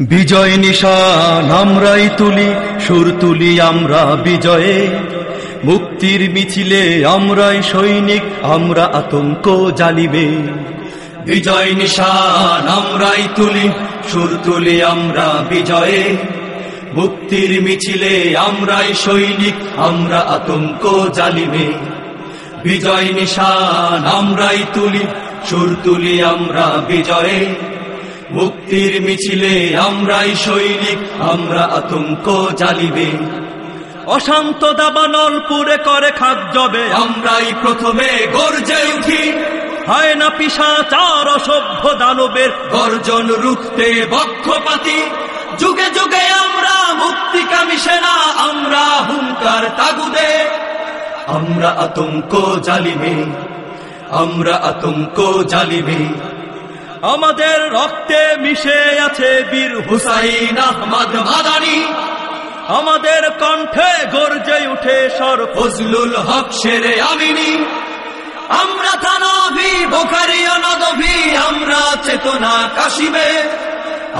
বিজয় নিশান আমরাই তুলি, সুর তুলি আমরা বিজয়ে। মুক্তির মিছিলে আমরাই সৈনিক, আমরা আতঙ্ক জালিবে বিজয় নিশান আমরাই তুলি, সুর তুলি আমরা বিজয়ে। মুক্তির মিছিলে আমরাই সৈনিক, আমরা আতঙ্ক জালিবে বিজয় নিশান আমরাই তুলি, সুর তুলি আমরা বিজয়ে। মুক্তির মিছিলে আমরাই সৈনিক, আমরা আতঙ্ক জালিবে অশান্ত দাবানল পুরে করে খাদ্যবে আমরাই প্রথমে গর্জে উঠি। হয় না পিসাচার অসভ্য দানবের গর্জন রুখতে বক্ষপাতি। যুগে যুগে আমরা মুক্তিকামী সেনা, আমরা হুঙ্কার তাগুদে। আমরা আতঙ্ক জালিবে আমরা আতঙ্ক জালিবে আমাদের রক্তে মিশে আছে বীর হুসাইন আহমদ মাদানি। আমাদের কণ্ঠে গর্জে উঠে সর ফজলুল হক শেরে আমিনী। আমরা থানভি বোখারি নদভি, আমরা চেতনা কাশিবে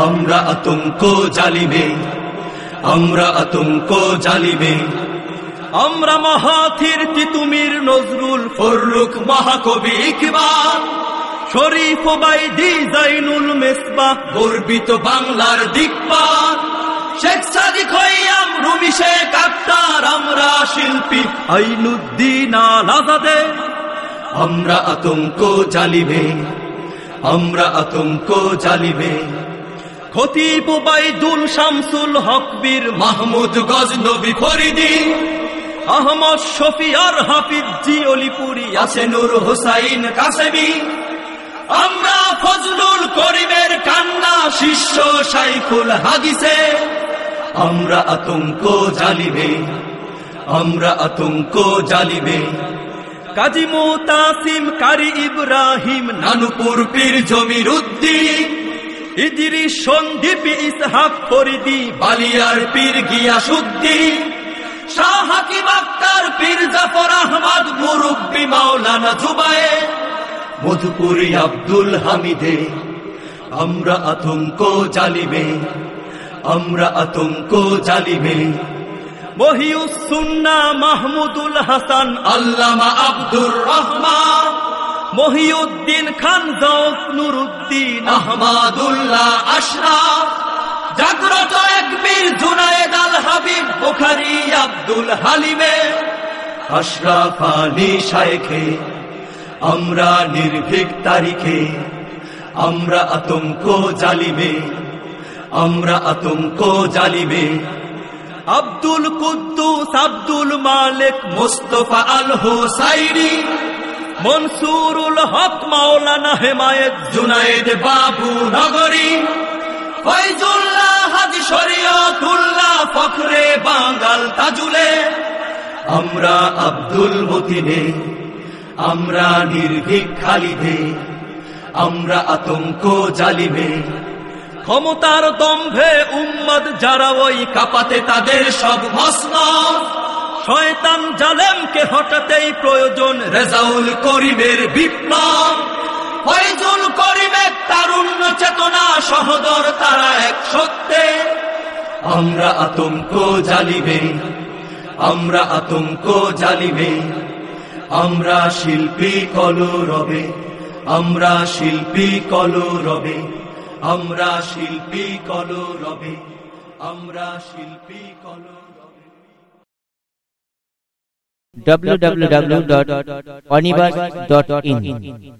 আমরা আতঙ্ক জালিবে আমরা আতঙ্ক জালিবে আমরা মহাথির তিতুমির নজরুল ফররুক মহাকবি ইকবাল। শরীফ বাইদি জাইনুল মেসবা, গর্বিত বাংলার দিকপাল শেখ সাদিক হইয়াম রুমি শেখ আক্তার আমরা শিল্পী আইনুদ্দিন আল আজাদে। আমরা আতঙ্ক জালিবে আমরা আতঙ্ক জালিবে খতিব বাইদুল শামসুল হকবীর মাহমুদ গজনবী ফরিদি। আহমদ শফিয়ার হাফিজ জি অলিপুরি আসেনুর হোসাইন কাসেমি। আমরা ফজলুল করিমের কান্না শিষ্য সাইফুল হাদিসে। আমরা আতঙ্ক জালিবে আমরা আতঙ্ক জালিবে কাজী মোতাসিম কারি ইব্রাহিম নানুপুর পীর জমির উদ্দিন। ইদিরি সন্দীপ ইসহাক ফরিদি বালিয়ার পীর গিয়াসুদ্দিন শাহ হাকিম আক্তার পীর জাফর আহমদ মুরব্বী মাওলানা জুবায়ে মধুপুরী আব্দুল হামিদে, আমরা আতঙ্ক জালিবে আমরা আতঙ্ক জালিবে মহিউসুন্না মাহমুদুল হাসান, আল্লামা আব্দুর রহমান। মহিউদ্দিন খান জৌক নুরুদ্দিন আহমাদুল্লাহ আশরাফ। জাগ্রত একবীর জুনায়েদ আল হাবিব বুখারি আব্দুল হালিমে। আশরাফ আলী শায়েখে আমরা নির্ভীক তারিখে, আমরা আতঙ্ক জালিবে আমরা আতঙ্ক জালিবে আব্দুল কুদ্দুস, আব্দুল মালিক, মুস্তফা আল হোসাইনি, মনসুরুল হক, মাওলানা হেমায়েত জুনায়েদ বাবু নগরী, ফয়জুল্লাহ হাজি শরীয়তুল্লাহ ফখরে বাঙ্গাল তাজুলে। আমরা আব্দুল মতিনে আমরা নির্ভীক খালিদে আমরা আতঙ্ক জালিবে। ক্ষমতার দম্ভে উম্মদ যারা ওই কাপাতে তাদের সব ভস্ম। শয়তান জালেমকে হঠাতেই প্রয়োজন রেজাউল করিমের বিপ্লব। ফয়জুল করিমের তারুণ্য চেতনা সহদর তারা এক সত্যে। আমরা আতঙ্ক জালিবে, আমরা আতঙ্ক জালিবে। আমরা শিল্পী কলো রবে আমরা শিল্পী কলো রবে আমরা শিল্পী কলো রবে আমরা শিল্পী কলো www.onibus.in